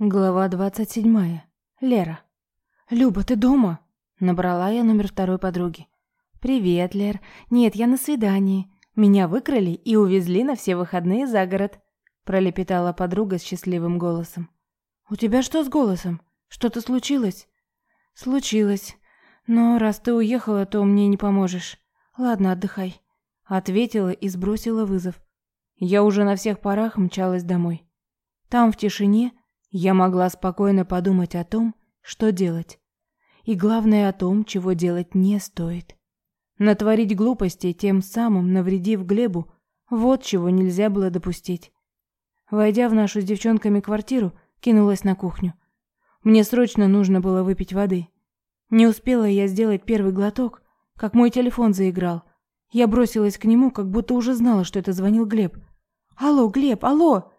Глава двадцать седьмая. Лера. «Люба, ты дома?» Набрала я номер второй подруги. «Привет, Лер. Нет, я на свидании. Меня выкрали и увезли на все выходные за город», пролепетала подруга с счастливым голосом. «У тебя что с голосом? Что-то случилось?» «Случилось. Но раз ты уехала, то мне не поможешь. Ладно, отдыхай», ответила и сбросила вызов. Я уже на всех парах мчалась домой. Там в тишине я могла спокойно подумать о том, что делать. И главное о том, чего делать не стоит. Натворить глупостей, тем самым навредив Глебу, вот чего нельзя было допустить. Войдя в нашу с девчонками квартиру, кинулась на кухню. Мне срочно нужно было выпить воды. Не успела я сделать первый глоток, как мой телефон заиграл. Я бросилась к нему, как будто уже знала, что это звонил Глеб. «Алло, Глеб, алло!»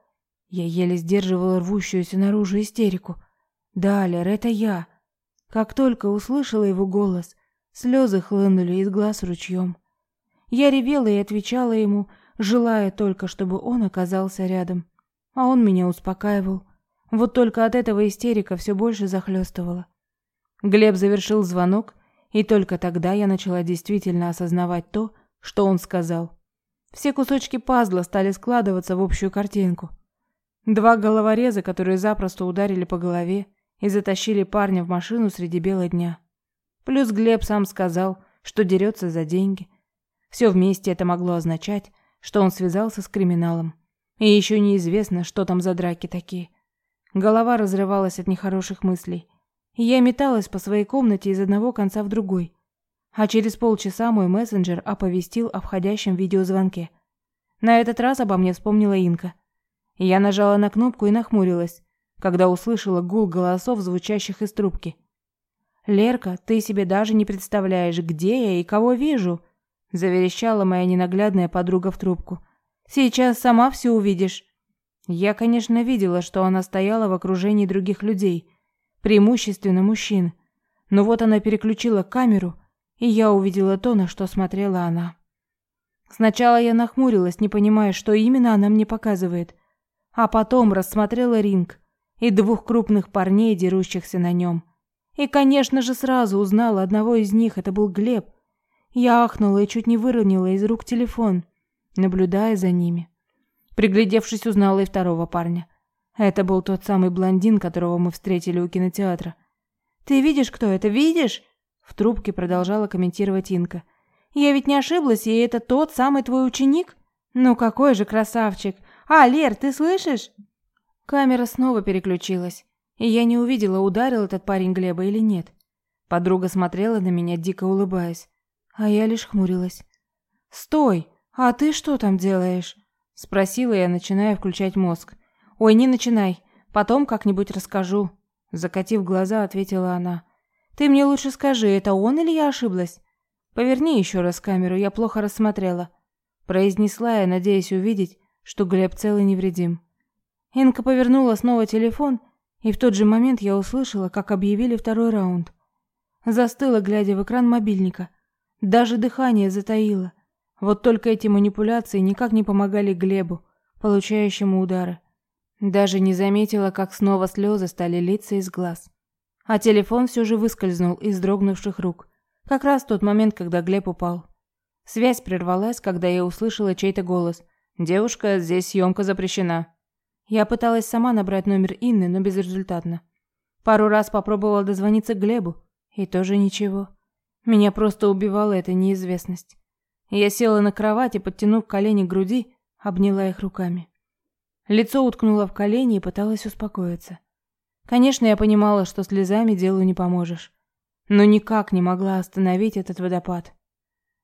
Я еле сдерживала рвущуюся наружу истерику. «Да, Лер, это я». Как только услышала его голос, слезы хлынули из глаз ручьем. Я ревела и отвечала ему, желая только, чтобы он оказался рядом. А он меня успокаивал. Вот только от этого истерика все больше захлестывала. Глеб завершил звонок, и только тогда я начала действительно осознавать то, что он сказал. Все кусочки пазла стали складываться в общую картинку. Два головореза, которые запросто ударили по голове и затащили парня в машину среди бела дня. Плюс Глеб сам сказал, что дерется за деньги. Все вместе это могло означать, что он связался с криминалом. И еще неизвестно, что там за драки такие. Голова разрывалась от нехороших мыслей. Я металась по своей комнате из одного конца в другой. А через полчаса мой мессенджер оповестил о входящем видеозвонке. На этот раз обо мне вспомнила Инка. Я нажала на кнопку и нахмурилась, когда услышала гул голосов, звучащих из трубки. «Лерка, ты себе даже не представляешь, где я и кого вижу!» Заверещала моя ненаглядная подруга в трубку. «Сейчас сама все увидишь!» Я, конечно, видела, что она стояла в окружении других людей, преимущественно мужчин. Но вот она переключила камеру, и я увидела то, на что смотрела она. Сначала я нахмурилась, не понимая, что именно она мне показывает а потом рассмотрела ринг и двух крупных парней, дерущихся на нем. И, конечно же, сразу узнала одного из них, это был Глеб. Я ахнула и чуть не выронила из рук телефон, наблюдая за ними. Приглядевшись, узнала и второго парня. Это был тот самый блондин, которого мы встретили у кинотеатра. «Ты видишь, кто это, видишь?» В трубке продолжала комментировать Инка. «Я ведь не ошиблась, и это тот самый твой ученик? Ну какой же красавчик! «А, Лер, ты слышишь?» Камера снова переключилась, и я не увидела, ударил этот парень Глеба или нет. Подруга смотрела на меня, дико улыбаясь, а я лишь хмурилась. «Стой! А ты что там делаешь?» Спросила я, начиная включать мозг. «Ой, не начинай, потом как-нибудь расскажу». Закатив глаза, ответила она. «Ты мне лучше скажи, это он или я ошиблась?» «Поверни еще раз камеру, я плохо рассмотрела». Произнесла я, надеясь увидеть, что Глеб цел и невредим. Инка повернула снова телефон, и в тот же момент я услышала, как объявили второй раунд. Застыла, глядя в экран мобильника. Даже дыхание затаило. Вот только эти манипуляции никак не помогали Глебу, получающему удары. Даже не заметила, как снова слезы стали литься из глаз. А телефон все же выскользнул из дрогнувших рук. Как раз в тот момент, когда Глеб упал. Связь прервалась, когда я услышала чей-то голос. «Девушка, здесь съемка запрещена». Я пыталась сама набрать номер Инны, но безрезультатно. Пару раз попробовала дозвониться Глебу, и тоже ничего. Меня просто убивала эта неизвестность. Я села на кровать и, подтянув колени к груди, обняла их руками. Лицо уткнула в колени и пыталась успокоиться. Конечно, я понимала, что слезами делу не поможешь. Но никак не могла остановить этот водопад.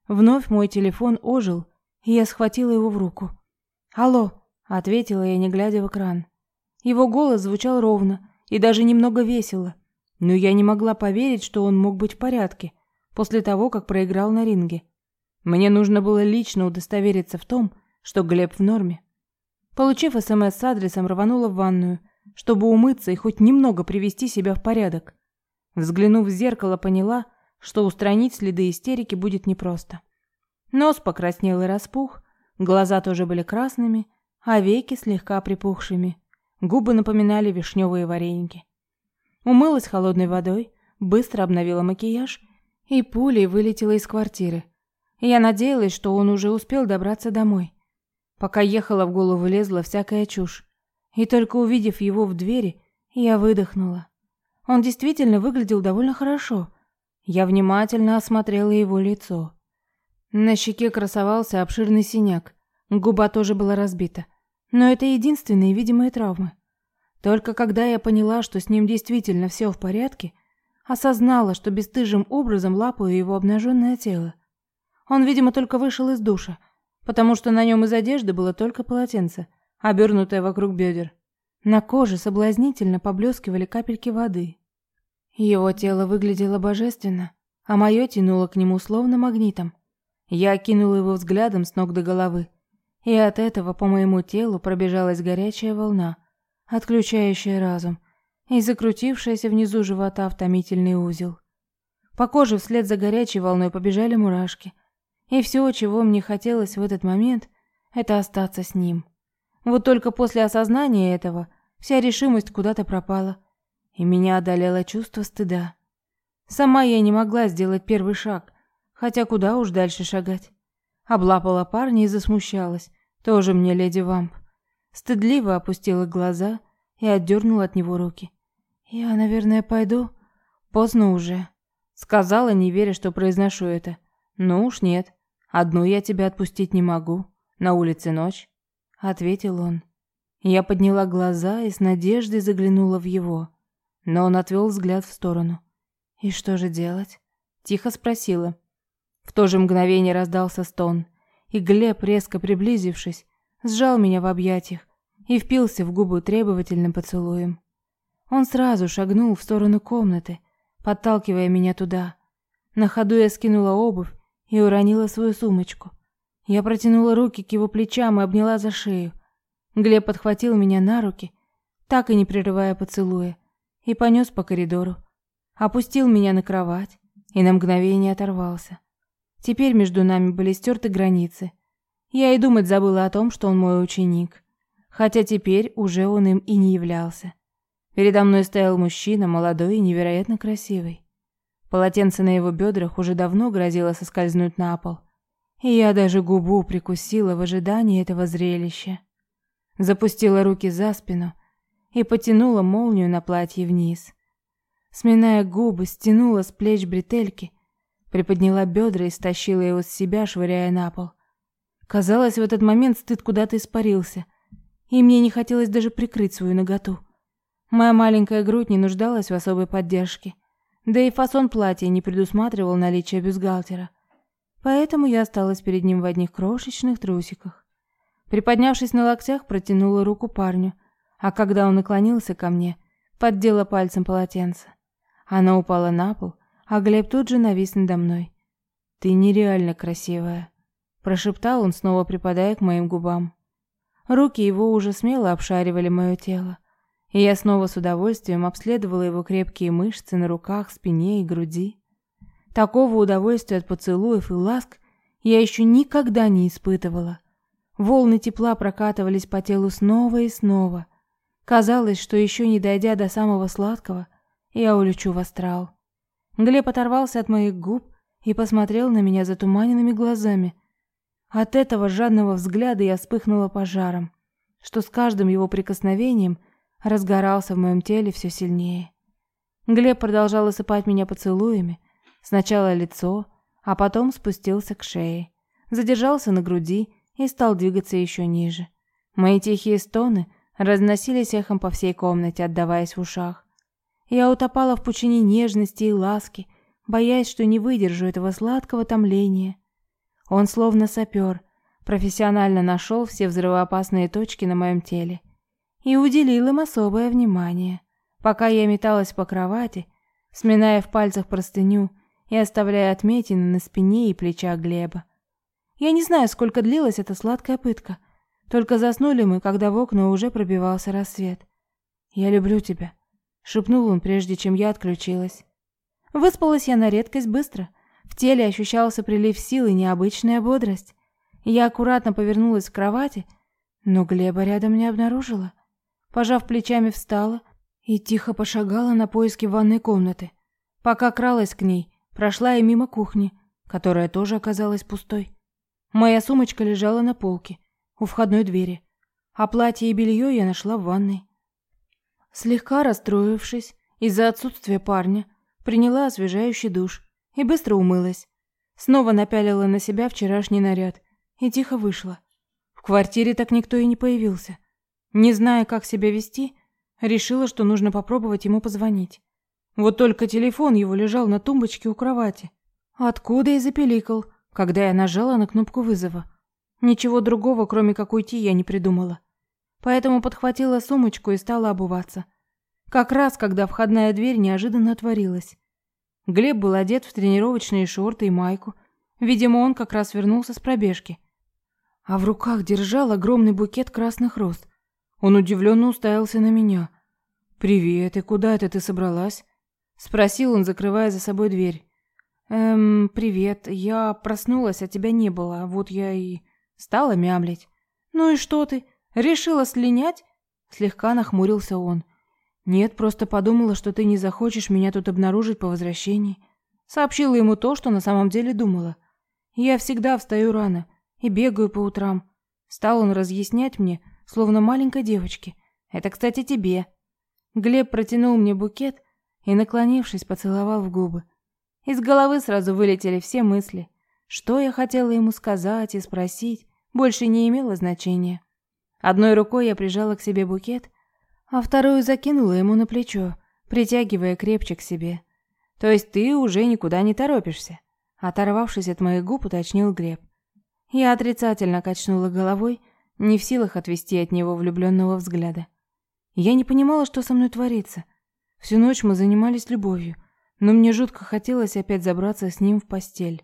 Вновь мой телефон ожил, и я схватила его в руку. «Алло», — ответила я, не глядя в экран. Его голос звучал ровно и даже немного весело, но я не могла поверить, что он мог быть в порядке после того, как проиграл на ринге. Мне нужно было лично удостовериться в том, что Глеб в норме. Получив СМС с адресом, рванула в ванную, чтобы умыться и хоть немного привести себя в порядок. Взглянув в зеркало, поняла, что устранить следы истерики будет непросто. Нос покраснел и распух, Глаза тоже были красными, а веки слегка припухшими. Губы напоминали вишневые вареники. Умылась холодной водой, быстро обновила макияж и пулей вылетела из квартиры. Я надеялась, что он уже успел добраться домой. Пока ехала, в голову лезла всякая чушь. И только увидев его в двери, я выдохнула. Он действительно выглядел довольно хорошо. Я внимательно осмотрела его лицо. На щеке красовался обширный синяк. Губа тоже была разбита. Но это единственные видимые травмы. Только когда я поняла, что с ним действительно все в порядке, осознала, что бесстыжим образом лапаю его обнаженное тело. Он, видимо, только вышел из душа, потому что на нем из одежды было только полотенце, обернутое вокруг бедер. На коже соблазнительно поблескивали капельки воды. Его тело выглядело божественно, а мое тянуло к нему словно магнитом. Я окинула его взглядом с ног до головы, и от этого по моему телу пробежалась горячая волна, отключающая разум и закрутившаяся внизу живота в узел. По коже вслед за горячей волной побежали мурашки, и все, чего мне хотелось в этот момент, это остаться с ним. Вот только после осознания этого Вся решимость куда-то пропала, и меня одолело чувство стыда. Сама я не могла сделать первый шаг, хотя куда уж дальше шагать. Облапала парня и засмущалась. Тоже мне леди Вамп. Стыдливо опустила глаза и отдернула от него руки. «Я, наверное, пойду. Поздно уже», — сказала, не веря, что произношу это. «Ну уж нет. Одну я тебя отпустить не могу. На улице ночь», — ответил он. Я подняла глаза и с надеждой заглянула в его, но он отвел взгляд в сторону. «И что же делать?» – тихо спросила. В то же мгновение раздался стон, и Глеб, резко приблизившись, сжал меня в объятиях и впился в губы требовательным поцелуем. Он сразу шагнул в сторону комнаты, подталкивая меня туда. На ходу я скинула обувь и уронила свою сумочку. Я протянула руки к его плечам и обняла за шею – Глеб подхватил меня на руки, так и не прерывая поцелуя, и понес по коридору. Опустил меня на кровать и на мгновение оторвался. Теперь между нами были стерты границы. Я и думать забыла о том, что он мой ученик. Хотя теперь уже он им и не являлся. Передо мной стоял мужчина, молодой и невероятно красивый. Полотенце на его бедрах уже давно грозило соскользнуть на пол. И я даже губу прикусила в ожидании этого зрелища запустила руки за спину и потянула молнию на платье вниз. Сминая губы, стянула с плеч бретельки, приподняла бедра и стащила его с себя, швыряя на пол. Казалось, в этот момент стыд куда-то испарился, и мне не хотелось даже прикрыть свою наготу. Моя маленькая грудь не нуждалась в особой поддержке, да и фасон платья не предусматривал наличие бюстгальтера. Поэтому я осталась перед ним в одних крошечных трусиках. Приподнявшись на локтях, протянула руку парню, а когда он наклонился ко мне, поддела пальцем полотенце. Она упала на пол, а Глеб тут же навис надо мной. «Ты нереально красивая», – прошептал он, снова припадая к моим губам. Руки его уже смело обшаривали мое тело, и я снова с удовольствием обследовала его крепкие мышцы на руках, спине и груди. Такого удовольствия от поцелуев и ласк я еще никогда не испытывала. Волны тепла прокатывались по телу снова и снова. Казалось, что еще не дойдя до самого сладкого, я улечу в астрал. Глеб оторвался от моих губ и посмотрел на меня затуманенными глазами. От этого жадного взгляда я вспыхнула пожаром, что с каждым его прикосновением разгорался в моем теле все сильнее. Глеб продолжал осыпать меня поцелуями, сначала лицо, а потом спустился к шее, задержался на груди и стал двигаться еще ниже. Мои тихие стоны разносились эхом по всей комнате, отдаваясь в ушах. Я утопала в пучине нежности и ласки, боясь, что не выдержу этого сладкого томления. Он словно сапер, профессионально нашел все взрывоопасные точки на моем теле и уделил им особое внимание. Пока я металась по кровати, сминая в пальцах простыню и оставляя отметины на спине и плечах Глеба. Я не знаю, сколько длилась эта сладкая пытка. Только заснули мы, когда в окна уже пробивался рассвет. «Я люблю тебя», — шепнул он, прежде чем я отключилась. Выспалась я на редкость быстро. В теле ощущался прилив сил и необычная бодрость. Я аккуратно повернулась в кровати, но Глеба рядом не обнаружила. Пожав плечами, встала и тихо пошагала на поиски ванной комнаты. Пока кралась к ней, прошла и мимо кухни, которая тоже оказалась пустой. Моя сумочка лежала на полке, у входной двери, а платье и белье я нашла в ванной. Слегка расстроившись из-за отсутствия парня, приняла освежающий душ и быстро умылась. Снова напялила на себя вчерашний наряд и тихо вышла. В квартире так никто и не появился. Не зная, как себя вести, решила, что нужно попробовать ему позвонить. Вот только телефон его лежал на тумбочке у кровати. Откуда и запеликал, когда я нажала на кнопку вызова. Ничего другого, кроме как уйти, я не придумала. Поэтому подхватила сумочку и стала обуваться. Как раз, когда входная дверь неожиданно отворилась. Глеб был одет в тренировочные шорты и майку. Видимо, он как раз вернулся с пробежки. А в руках держал огромный букет красных роз – он удивленно уставился на меня. «Привет, и куда это ты собралась?» Спросил он, закрывая за собой дверь. «Эм, привет, я проснулась, а тебя не было, вот я и...» Стала мямлить. «Ну и что ты? Решила слинять?» Слегка нахмурился он. «Нет, просто подумала, что ты не захочешь меня тут обнаружить по возвращении». Сообщила ему то, что на самом деле думала. «Я всегда встаю рано и бегаю по утрам». Стал он разъяснять мне, словно маленькой девочке. Это, кстати, тебе. Глеб протянул мне букет и, наклонившись, поцеловал в губы. Из головы сразу вылетели все мысли. Что я хотела ему сказать и спросить, больше не имело значения. Одной рукой я прижала к себе букет, а вторую закинула ему на плечо, притягивая крепче к себе. То есть ты уже никуда не торопишься, оторвавшись от моих губ, уточнил Глеб. Я отрицательно качнула головой, не в силах отвести от него влюбленного взгляда. Я не понимала, что со мной творится. Всю ночь мы занимались любовью, но мне жутко хотелось опять забраться с ним в постель.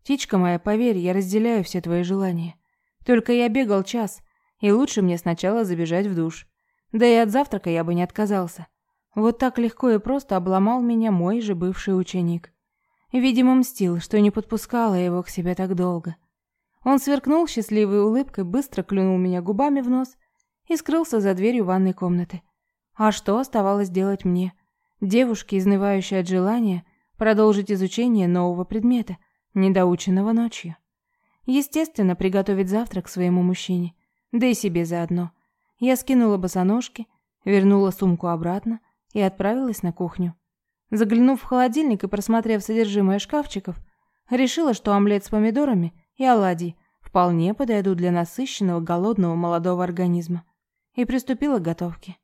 Птичка моя, поверь, я разделяю все твои желания. Только я бегал час, и лучше мне сначала забежать в душ. Да и от завтрака я бы не отказался. Вот так легко и просто обломал меня мой же бывший ученик. Видимо, мстил, что не подпускала его к себе так долго. Он сверкнул счастливой улыбкой, быстро клюнул меня губами в нос и скрылся за дверью ванной комнаты. А что оставалось делать мне? Девушке, изнывающей от желания продолжить изучение нового предмета, недоученного ночью. Естественно, приготовить завтрак своему мужчине, да и себе заодно. Я скинула босоножки, вернула сумку обратно и отправилась на кухню. Заглянув в холодильник и просмотрев содержимое шкафчиков, решила, что омлет с помидорами и оладьи вполне подойдут для насыщенного голодного молодого организма, и приступила к готовке.